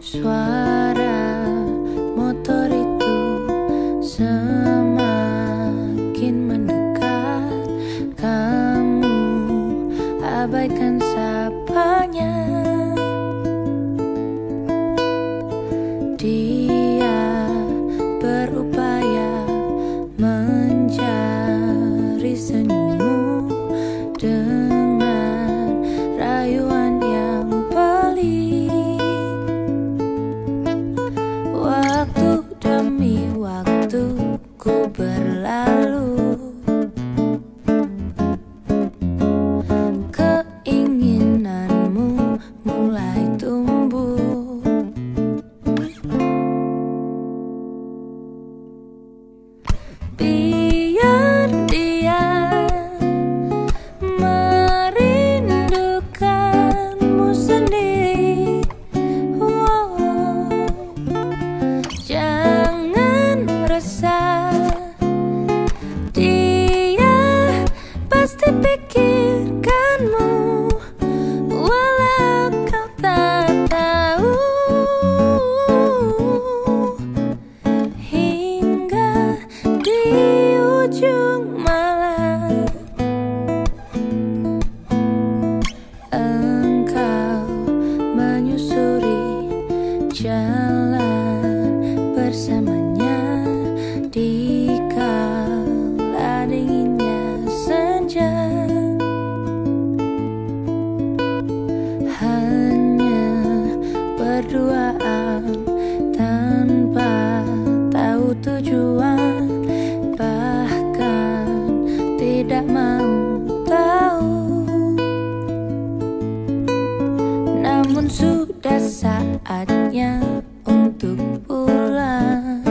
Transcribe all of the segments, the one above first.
算 berduaan tanpa tahu tujuan bahkan tidak mau tahu. Namun sudah saatnya untuk pulang.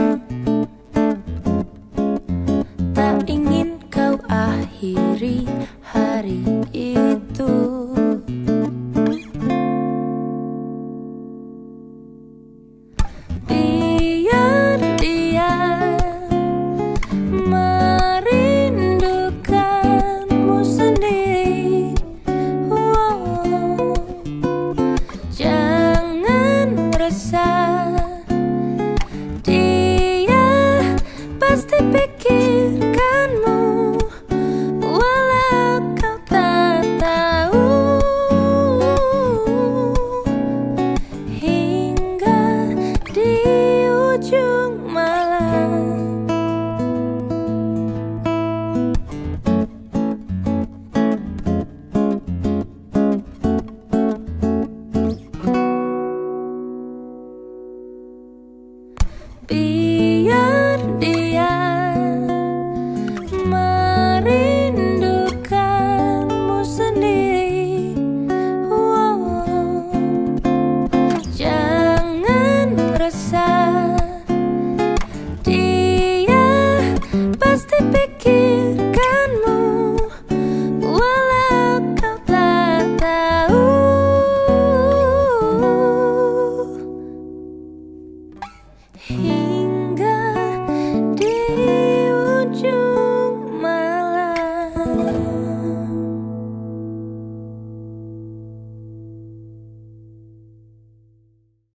Tak ingin kau akhiri biar dia merindukanmu sendiri wow. jangan resah dia pasti pikir